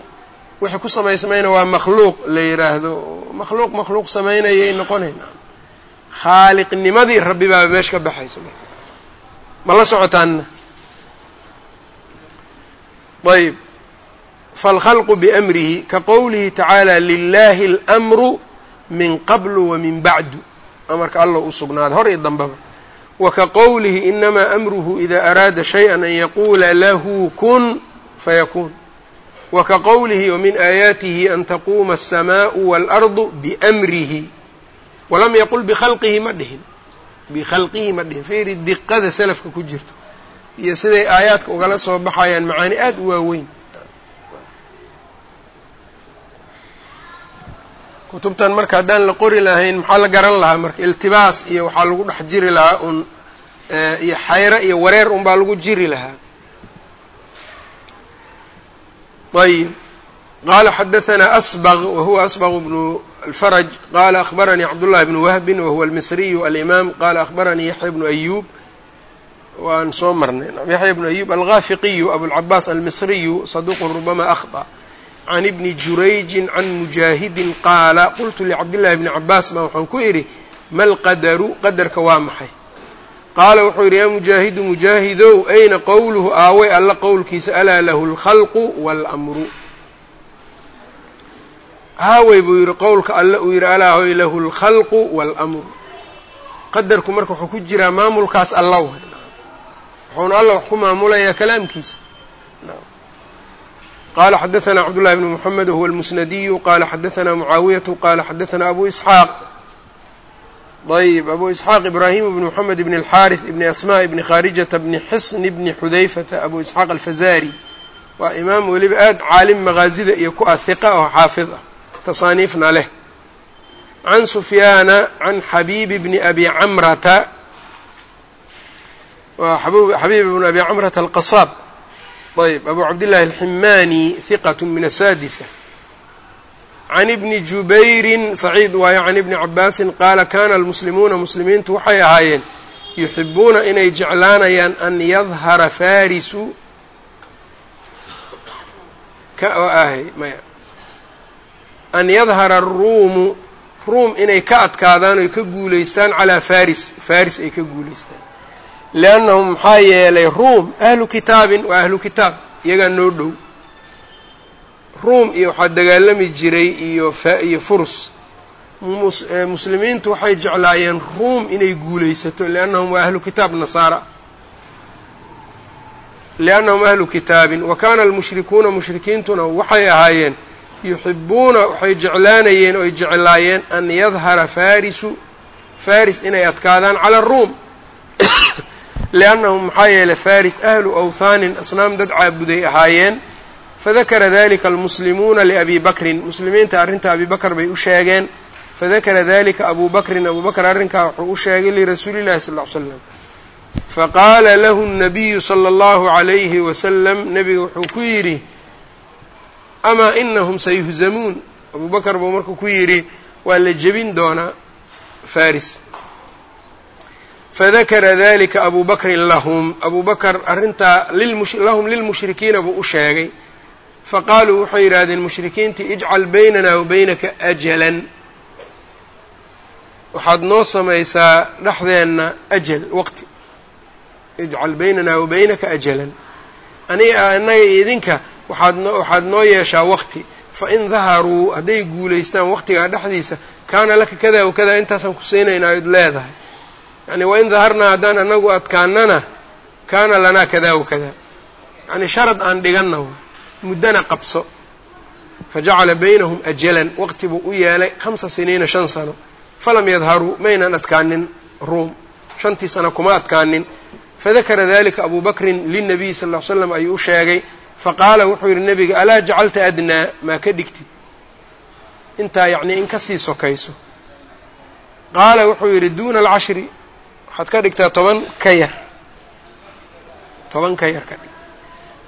wixii ku samaysmayna waa makhluuq la yidhaahdo makhluuq makhluuq samaynayay noqonayn khaaliqnimadii rabbi baaba meesha ka baxaysa marka ma la socotaanna ayb falkhalqu biamrihi ka qowlihi tacaala lilahi اlmru min qablu wa min bacdu amarka alla u sugnaaday hor iyo dambaba. Wa ka qowlihi inamaa amruhu idaa araada shay-an an yaquula lahu kun fayakuun wa ka qowlihi wamin aayaatihi an taquuma alsamaau waalardu biamrihi walam yaqul bikhalqihi ma dhihin. Bikhalqihi ma dhihin. Fiiri diqada salafka ku jirto. Iyo siday aayaadka ugala soo baxayaan macaani aada u waaweyn. kutubtan marka haddaan la qori lahayn maxaa la garan lahaa marka iltibaas iyo waxaa lagu dhex jiri lahaa un iyo xayro iyo wareer un baa lagu jiri lahaa ayb qala xadaثna asbغ wahuwa asbغ bnu اlfarج qala akhbaranii cabdullahi bnu wahbi wahuwa almisriyu alimaam qala akhbaranii yaxya bnu ayub waan soo marnay yaxya bnu ayub algaafiqiyu abulcabaas almisriyu saduqun rubama akhطأ can ibni jurayjin can mujaahidin qaala qultu licabdillahi bni cabaas baa waxaan ku idhi malqadaru qadarka waa maxay qaala wuxuu yidhi yaa mujaahidu mujaahidow ayna qowluhu aaway alla qowlkiisa alaa lahu alkhalqu waalamru aawey buu yidhi qowlka alle uu yidhi alaa lahu alkhalqu waalamru qadarku marka wuxuu ku jiraa maamulkaas alla way wuxuuna alla wax ku maamulayaa kalaamkiisa qala xadaثna cabdالlahi bn mحamed whuwa اlmusnadiyu qala xadaثna mucaawiyaةu qala xadaثna abu isxaaq ayb abu isxaaq ibrahim bn mxamed bn اlxariث bn asma bni khaarijata bni xisn bni xudayfata abu isxaaq alfazari waa imaam weliba aad caalim maqaazida iyo ku ah hiqa oo xaafid ah tasaaniifna leh can sufyaana can xabiibi bni abi camrata waa xabiib bn abi camrata alqasaab ayb abu cabdillahi alximaani hiqat min asaadisa can ibni jubayrin saciid waayo can ibni cabaasin qaala kana almuslimuuna muslimiintu waxay ahaayeen yuxibuuna inay jeclaanayaan an yadhara farisu oo ahay maya an yadhara aruumu ruum inay ka adkaadaan oy ka guulaystaan calaa faris faris ay ka guulaystaan liannahum maxaa yeelay ruum ahlu kitaabin waa ahlu kitaab iyagaa noo dhow ruum iyo waxaa dagaalami jiray iyo iyo furus muslimiintu waxay jeclaayeen ruum inay guulaysato liannahum waa ahlu kitaab nasaara liannahum ahlu kitaabin wa kaana almushrikuuna mushrikiintuna waxay ahaayeen yuxibuuna waxay jeclaanayeen oy jeclaayeen an yadhara farisu faris inay adkaadaan cala aruum liannahum maxaa yeelay faris ahlu awthaanin asnaam dad caabuday ahaayeen fadakara dalika almuslimuuna liabi bakrin muslimiinta arrinta abi bakr bay u sheegeen fadakara dalika abu bakrin abu bakr arrinkaa wuxuu u sheegay lirasuuli llahi sal ll ly slam faqaala lahu الnabiyu slى اllahu عalayhi wasalam nebiga wuxuu ku yidhi amaa inahum sayuhzamuun abu bakr buu markuu ku yidhi waa la jebin doonaa faris fadakara dalika abu bakrin lahum abu bakr arrintaa lahum lilmushrikiina buu u sheegay faqaaluu waxay yidhaahdeen mushrikiintii ijcal baynana wa baynaka ajalan waxaad noo samaysaa dhexdeenna ajal waqti ijcal baynana wa baynaka ajalan aniga annaga iyo idinka waxaad no waxaad noo yeeshaa waqti fain daharuu hadday guulaystaan waqtigaa dhexdiisa kaana laka kada wakada intaasaan ku siinaynaa ood leedahay yacni wain daharnaa haddaan anagu adkaanana kaana lanaa kada wakada yacni sharad aan dhiganna w muddana qabso. Fajacala baynahum ajalan waqti buu u yeelay khamsa siniina shan sano. Falam yadharuu maynan adkaanin ruum. Shantii sano kuma adkaanin. Fadakara dalika abu bakrin lilnabiy sal ll ly slam ayuu u sheegay. Faqaala wuxuu yidhi nebiga alaa jacalta adnaa? Maa ka dhigtid intaa yacnii in ka sii sokayso. Qaala wuxuu yidhi duuna alcashri waxaad ka dhigtaa toban ka yar. Toban ka yar ka dhig.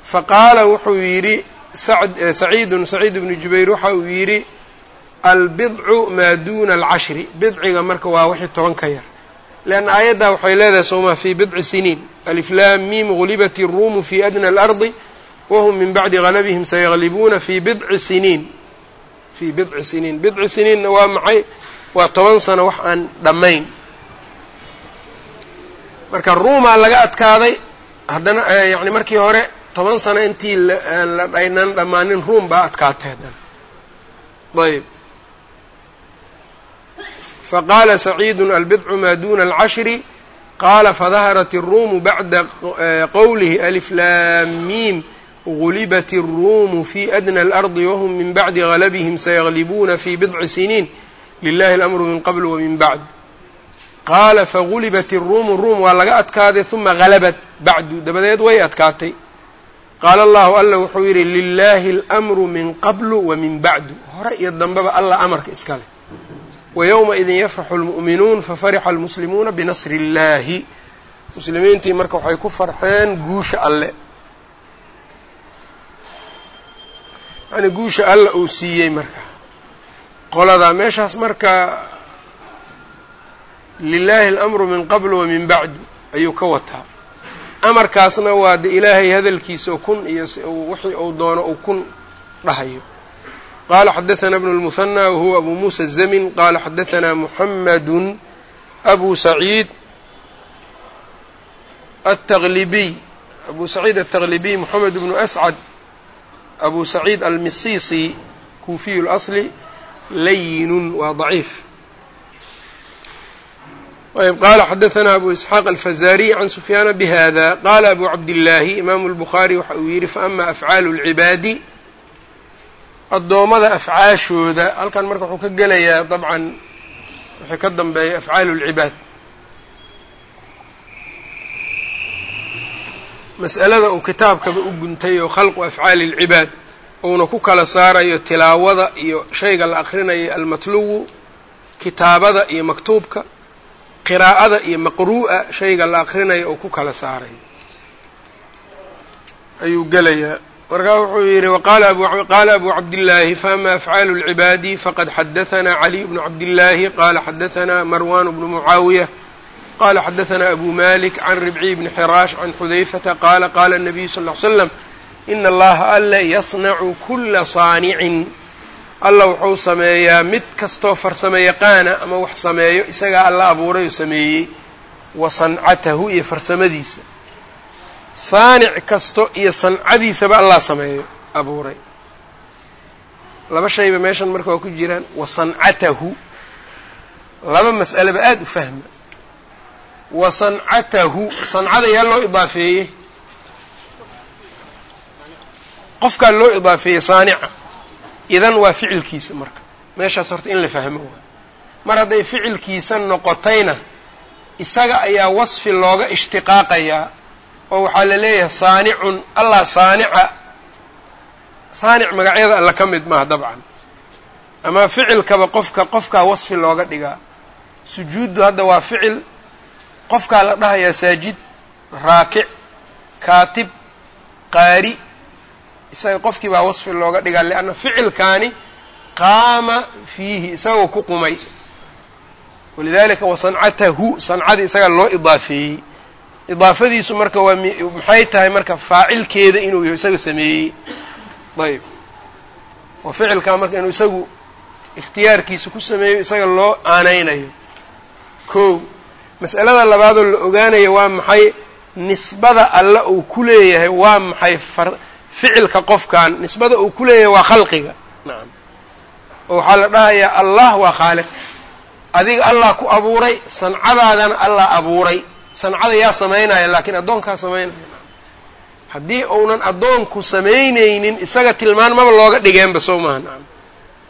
Faqaala wuxuu yidhi saciidun saciid bnu jubayr waxa uu yidhi albidcu maa duuna alcashri. Bidciga marka waa wixii toban ka yar. Leanna aayaddaa waxay leedahay soomaa fii bidci siniin. Aliflaam miim gulibat iruumu fi adna alardi wahum min bacdi galabihim sayaqlibuuna fii bidci siniin. Fii bidci siniin. Bidci siniinna waa maxay? Waa toban sano wax aan dhammayn marka ruumaa laga adkaaday haddana yacni markii hore toban sano intii aynan dhammaanin ruum baa adkaatay haddana ayb faqaala saciidu albidcu maa duna alcashri qaala fadaharat الruumu bacda qowlihi aliflaamiim gulibat الruumu fi adnى اlardi wahm min bacdi galabihim sayaglibuuna fi bidci siniin lilahi اlamru min qabl wamin bacd qaala fagulibat iruumu ruum waa laga adkaaday uma halabat bacdu dabadeed way adkaatay. qaala allahu alla wuxuu yidhi lilaahi almru min qablu wa min bacdu hore iyo dambeba allah amarka iska leh waywma idin yafraxu lmu'minuun fafarixa almuslimuuna binasri illaahi muslimiintii marka waxay ku farxeen guusha alle yani guusha alla uu siiyey marka qoladaa meeshaas marka lilahi اlamru min qabl wamin bacdu ayuu ka wataa amarkaasna waa de ilaahay hadalkiisa oo kun iyo wixii uu doono uu kun dhahayo qala xadaثna bn الmuثنى whuwa abu muسى الزmn qala xadaثna mحamd abu saعيid التغlibiy abu saعيid التغlibiy mحamed bnu أscad abu saعيid almisisi kufiy الأصl layinun waa daciif ayb qala xadaثna abu isxaaq alfazariy can sufyaana bihada qala abu cabdillaahi imaamu اlbukhaari waxa uu yidhi faama afcaalu اlcibaadi addoommada afcaashooda halkan marka wuxuu ka gelayaa dabcan wixii ka dambeeya afcaalu اlcibaad mas'alada uu kitaabkaba u guntay oo khalqu afcaali اlcibaad uuna ku kala saarayo tilaawada iyo shayga la akhrinayo almatluwu kitaabada iyo maktuubka qiraa'ada iyo maqruu'a shayga la akrinaya oo ku kala saaray. Ayuu gelayaa. Markaa wuxuu yidhi qaala abu cabdillaahi faama afcaalu lcibaadi faqad xadaanaa caliy bnu cabdillaahi qaala xadaanaa marwan bnu mucaawiya qala xadaanaa abu malik can ribciy bni xiraash can xudayfata qaala qaala nabiyu sal l slam ina allaha alle yasnacu kula saanicin alla wuxuu sameeyaa mid kastoo farsamo yaqaana ama wax sameeyo isagaa alla abuuray oo sameeyey wa sancatahu iyo farsamadiisa. Saanic kasto iyo sancadiisaba allah sameeyo abuuray. Laba shayba meeshan marka waa ku jiraan wa sancatahu laba mas'aleba aada u fahma. Wa sancatahu sancada yaa loo idaafeeyey. Qofkaa loo idaafeeyey saanica idan waa ficilkiisa marka. Meeshaas horta in la fahmo waay mar hadday ficilkiisa noqotayna isaga ayaa wasfi looga ishtiqaaqayaa oo waxaa la leeyahay saanicun allah saanica saanic magacyada alla ka mid maaha dabcan. Ama ficilkaba qofka qofkaa wasfi looga dhigaa. Sujuuddu hadda waa ficil. Qofkaa la dhahayaa saajid raakic kaatib qaari isaga qofkii baa wasfi looga dhigaa lianna ficilkaani qaama fiihi isagoo ku qumay. walidalika wasancatahu sancadii isagaa loo idaafeeyey. idaafadiisu marka waa maxay tahay marka faacilkeeda inuu isaga sameeyey. Ayb oo ficilkaa marka inuu isagu ikhtiyaarkiisa ku sameeyo isaga loo aanaynayo. Kow mas'alada labaadoo la ogaanayo waa maxay nisbada alle uu ku leeyahay waa maxay ficilka qofkan nisbada uu ku leeyahay waa khalqiga. Nacam oo waxaa la dhahayaa allah waa khaaliq. Adiga allah ku abuuray sancadaadana allah abuuray. Sancada yaa samaynaya laakiin addoonkaa samaynaya haddii uunan addoonku samaynaynin isaga tilmaan maba looga dhigeenba soo maha nacam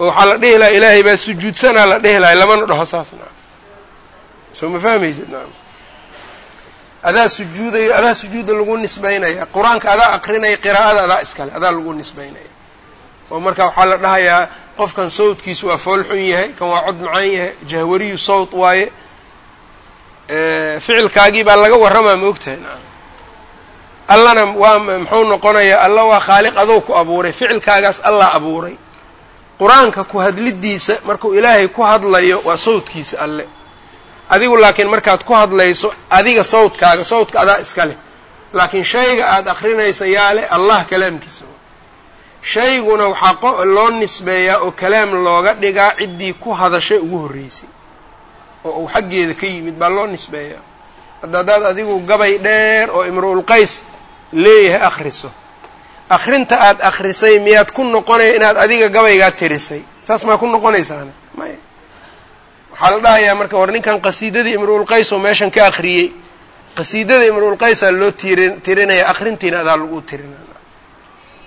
oo waxaa la dhihi lahaa ilaahay baa sujuudsanaa la dhihi lahay lamana dhaho saas. Nacam soo ma fahmaysid? Nacam adaa sujuudayo adaa sujuuda lagu nisbaynaya. Qur'aanka adaa aqrinaya qiraa'ada adaa iskale adaa lagu nisbaynaya. Oo marka waxaa la dhahayaa qofkan sawdkiisu waa fool xun yahay kan waa cod macaan yahay jahwariyu sawt waaye. Ficilkaagii baa laga warramaa ma ogtahay? Allana waa muxuu noqonayaa alla waa khaaliq adou ku abuuray. Ficilkaagaas allah abuuray. Qur'aanka ku hadlidiisa markuu ilaahay ku hadlayo waa sawdkiisa alle adigu laakiin markaad ku hadlayso adiga sawdkaaga sawdka adaa iska leh. Laakiin shayga aada akrinaysa yaa leh allah kalaamkiisa. Shayguna waxaa loo nisbeeyaa oo kalaam looga dhigaa ciddii ku hadashay ugu horreysay. Oo uu xaggeeda ka yimid baa loo nisbeeyaa hadda haddaad adigu gabay dheer oo imru-ulqays leeyahay akhriso. Akhrinta aada akhrisay miyaad ku noqonaya inaad adiga gabaygaa tirisay. Saas maa ku noqonaysaana? Maya waxaa la dhahayaa marka war ninkan qasiidadii imru-ulqays oo meeshan ka akhriyey. Qasiidada imru-ulqaysaa loo tirin tirinaya akhrintiina adaa lagu tirinaa.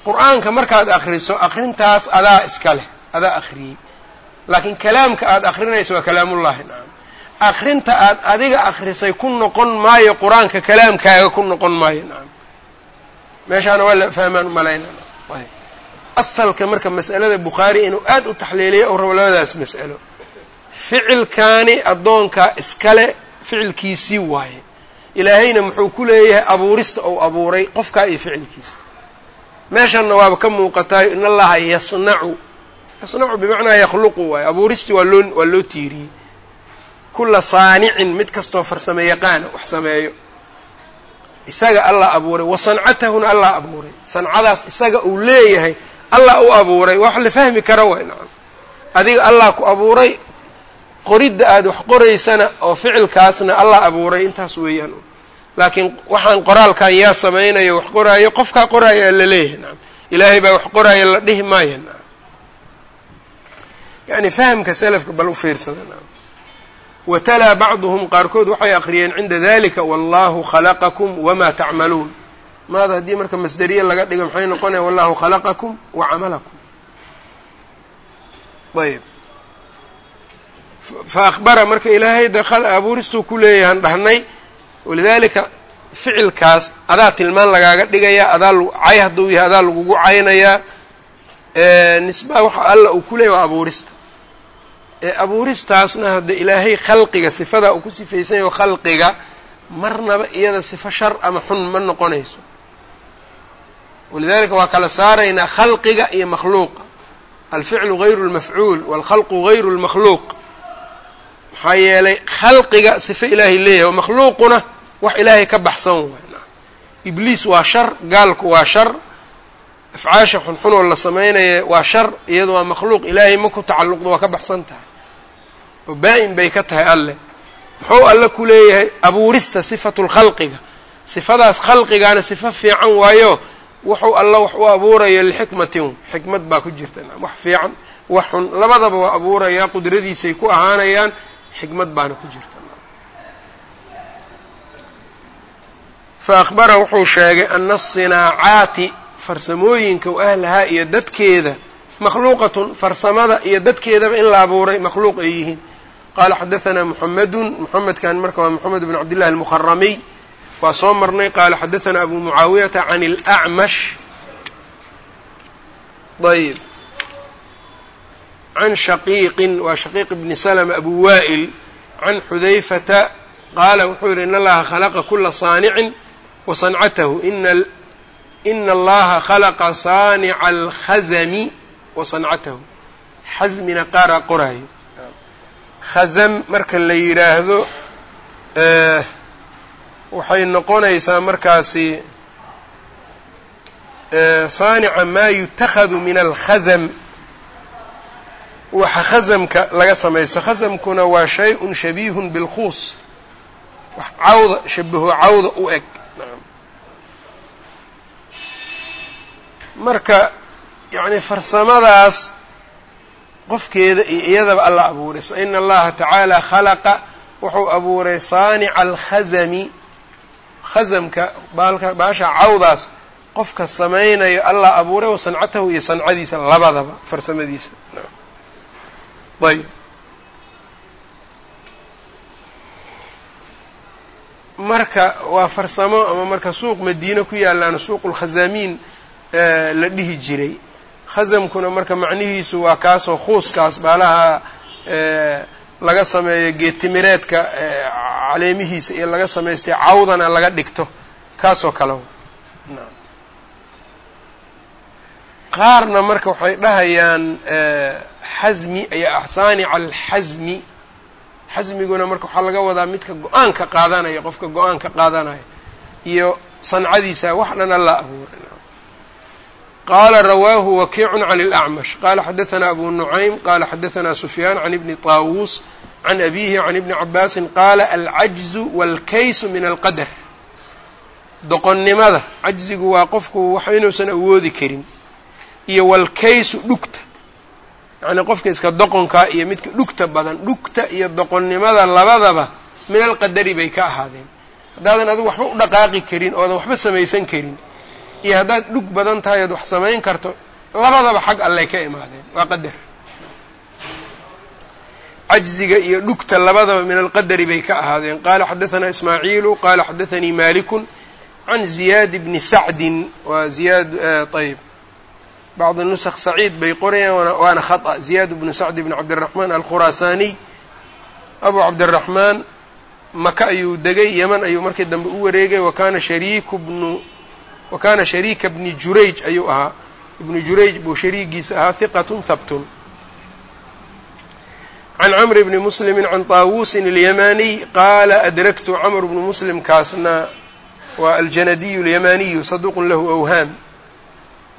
Qur'aanka markaad akhriso akhrintaas adaa iska leh adaa akhriyey. Laakiin kalaamka aada akhrinayso waa kalaamullahi nacam akhrinta aad adiga akhrisay ku noqon maayo qur'aanka kalaamkaaga ku noqon maayo nacam meeshaana waa la fahmaan umalayna asalka marka mas'alada bukhaari inuu aad u taxliiliyo ou rabo labadaas mas'alo ficilkaani addoonkaa iskale ficilkiisii waaye. Ilaahayna muxuu ku leeyahay abuurista ou abuuray qofkaa iyo ficilkiisa. Meeshanna waaba ka muuqataayo in allaha yasnacu. Yasnacu bimacnaa yakhluqu waaye. Abuuristii waa loo waa loo tiiriyey. Kula saanicin mid kastoo farsamo yaqaana wax sameeyo. Isaga allah abuuray. Wa sancatahuna allah abuuray. Sancadaas isaga uu leeyahay allah u abuuray. Wax la fahmi kara waay nacam. Adiga allah ku abuuray qoridda aada wax qoraysana oo ficilkaasna allah abuuray intaas weeyaan. Laakiin waxaan qoraalkan yaa samaynayo wax qoraayo qofkaa qoraayaa la leeyahay. Nacam ilaahay baa wax qoraaya la dhihi maayo. Nacam yani fahamka selafka bal u fiirsada. Wa talaa bacduhum qaarkood waxay aqriyeen cinda dalika wallahu khalaqakum wama tacmaluun. Maada haddii marka masderiya laga dhigo maxay noqonaya wallahu khalaqakum wa camalakum. Ayb fa akhbara marka ilaahay de abuuristuu ku leeyahan dhahnay walidaalika ficilkaas adaa tilmaan lagaaga dhigayaa adaa cay hadduu yahay adaa lagugu caynayaa nisbaha waxa alla uu ku leeyahy waa abuurista. Ee abuuristaasna hadda ilaahay khalqiga sifadaa uu ku sifaysan yaho khalqiga marnaba iyada sifo shar ama xun ma noqonayso. Walidalika waa kala saaraynaa khalqiga iyo makhluuqa. Alficlu gayru lmafcuul waalkhalqu gayru lmakhluuq maxaa yeelay khalqiga sifo ilaahay leeyahay makhluuquna wax ilaahay ka baxsan waay. Waa shar gaalku waa shar afcaasha xunxunoo la samaynaya waa shar iyadu waa makhluuq. Ilaahay ma ku tacalluqdo waa ka baxsan tahay. Oo baa-in bay ka tahay alleh muxuu alle ku leeyahay? Abuurista sifatu lkhalqiga sifadaas khalqigaana sifo fiican waayo wuxuu alla wax u abuurayo lixikmatin. Xikmad baa ku jirta. Wax fiican wax xun. Labadaba waa abuurayaa qudradiisay ku ahaanayaan xikmad baana ku jirta. Fa akhbara wuxuu sheegay ana asinaacaati farsamooyinka u ahlahaa iyo dadkeeda makhluuqatun farsamada iyo dadkeedaba in la abuuray makhluuq ay yihiin. Qaala xadaanaa muxamedun muxamedkan marka waa moxamed bn cabdillahi almuharamiy waa soo marnay qaala xadaanaa abu mucaawiyata can اlأcmash ayb can shaqiiqin waa shaqiiq bni slma abu wa'il can xudayfata qaala wuxuu yihi in allaha khalaqa kula saanicin wa sancatahu ina allaha khalaqa saanica alkhazami wa sancatahu xasmina qaaraa qoraayo khazam marka la yidhaahdo waxay noqonaysaa markaasi saanica maa yutakhadu min alkhazam waxa khazamka laga samaysto. Khazamkuna waa shay-un shabiihun bilkhuus. Wax cawda shabaho cawda u eg. Marka yacni farsamadaas qofkeeda iyo iyadaba alla abuuray ina allaha tacaala khalaqa wuxuu abuuray saanica alkhazami khazamka baalka baasha cawdaas qofka samaynayo allah abuuray wa sancatahu iyo sancadiisa labadaba farsamadiisa ayb marka waa farsamo ama marka suuq madiine ku yaalaana suuq lkhazaamiin la dhihi jiray. Khazamkuna marka macnihiisu waa kaasoo khuuskaas baalaha laga sameeyo geedtimireedka caleemihiisa iyo laga samaystay cawdana laga dhigto. Kaasoo kale qaarna marka waxay dhahayaan xasmi ayaa saanica alxasmi xasmiguna marka waxaa laga wadaa midka go-aanka qaadanaya qofka go-aanka qaadanaya iyo sancadiisa wax dhan alla abuuray qaala rawaahu wakiicun can اlأcmash qala xadaثna abu nucaym qala xadaثna sufyaan can ibni طaawuus can abihi can ibni cabaasin qaala alcajzu wاlkaysu min alqadar doqonnimada cajzigu waa qofku wax inuusan awoodi karin iyo walkaysu dhugta yacnii qofka iska doqonkaa iyo midka dhugta badan dhugta iyo doqonnimada labadaba min alqadari bay ka ahaadeen. Haddaadan adigu waxba u dhaqaaqi karin oodan waxba samaysan karin iyo haddaad dhug badan tahay ood wax samayn karto labadaba xag allay ka imaadeen. Waa qadar. Cajziga iyo dhugta labadaba min alqadari bay ka ahaadeen. Qaala xadaثanaa ismaaciilu qaala xadaثanii malikun can ziyaad bni sacdin. Waa ziyaad ayb bacdi nusakh saciid bay qorayaan waana khata ziyaad bnu sacd bn cabdiraxmaan alkhuraasaaniy abu cabdiraxmaan maka ayuu degay yeman ayuu markii dambe u wareegay wakana shariiku bnu wa kaana shariika bni jurayj ayuu ahaa ibnu jurayj buu shariigiisa ahaa hiqatun habtun can camri bni muslimi can taawusin اlyamaniy qaala adraktu camr bnu muslim kaasna waa aljanadiyu اlyamaniyu saduqun lahu awhaam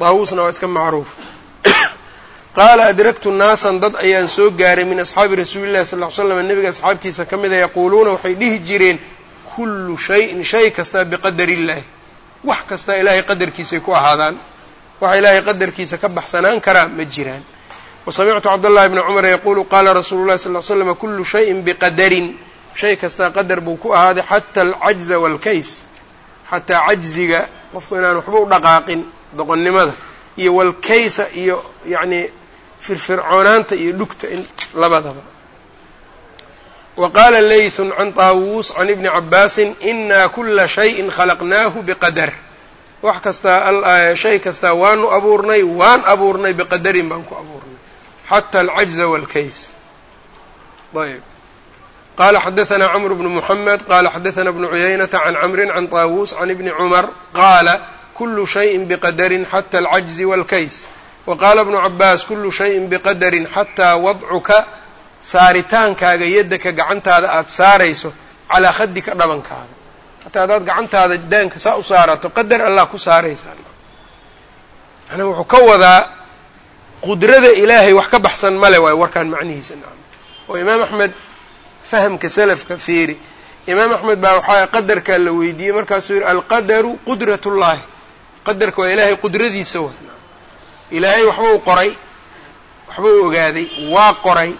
daawuusna waa iska macruuf. Qaala adraktu naasan dad ayaan soo gaaray min asxaabi rasuuli llahi sal ly slam nebiga asxaabtiisa ka mida yaquuluuna waxay dhihi jireen kullu shayin shay kastaa biqadari illaahi wax kastaa ilaahay qadarkiisay ku ahaadaan. Waxa ilaahay qadarkiisa ka baxsanaan karaa ma jiraan. Wasamictu cabdاllahi bni cumar yaquulu qaala rasuulu llahi sal l slm kulu shayin biqadarin. Shay kastaa qadar buu ku ahaaday xata alcajza waalkays xataa cajziga qofku inaan waxba u dhaqaaqin doqonnimada iyo walkaysa iyo yacnii firfircoonaanta iyo dhugta in labadaba wa qaala laythun can taawuus can ibni cabaasin inaa kula shayin khalaqnaahu biqadar wax kastaa shay kastaa waanu abuurnay waan abuurnay biqadarin baan ku abuurnay xata alcajza waalkays ayb qala xadaثna cmr bn mحamed qala xadaثna bn cuyaynata can cmri can طaawuus can ibni cmar qaala kulu shayin biqadarin xata alcajzi walkays wa qaala bnu cabaas kulu shayin biqadarin xataa wadcuka saaritaankaaga yaddaka gacantaada aad saarayso calaa khadika dhabankaada hataa haddaad gacantaada daanka saa u saarato qadar allah ku saaraysaa manaa wuxuu ka wadaa qudrada ilaahay wax ka baxsan male waayo warkaan macnihiisa naam oo imaam axmed fahamka salafka fiiri imaam axmed baa waxaa qadarkaa la weydiiyey markaasuu yidhi alqadaru qudrat ullahi qadarka waa ilaahay qudradiisa wa. Ilaahay waxbuu qoray waxbuu ogaaday waa qoray.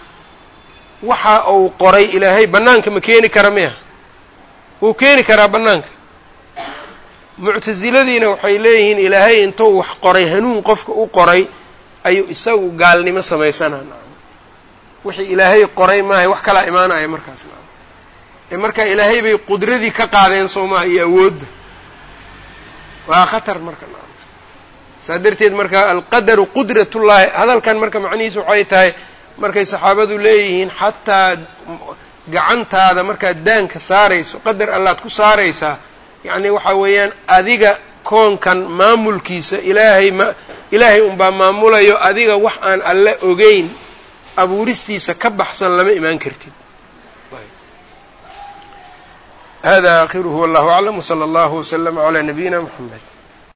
Waxa uu qoray ilaahay bannaanka ma keeni kara miya? Wuu keeni karaa bannaanka? Muctasiladiina waxay leeyihiin ilaahay intuu wax qoray hanuun qofka u qoray ayuu isagu gaalnimo samaysanaa wixii ilaahay qoray maahay wax kalaa imaanaya markaas. Ee marka ilaahay bay qudradii ka qaadeen soo maaha iyo awoodda waa khatar marka saa darteed marka alqadaru qudratullaahi hadalkan marka macnihiisu waxay tahay markay saxaabadu leeyihiin xataa gacantaada markaad daanka saarayso qadar allaad ku saaraysaa yacni waxa weeyaan adiga koonkan maamulkiisa ilaahay ma ilaahay unbaa maamulayo adiga wax aan alle ogeyn abuuristiisa ka baxsan lama imaan kartid hada akhiruhu wallahu aclam wsala allahu wslama calaa nabiyina mxamed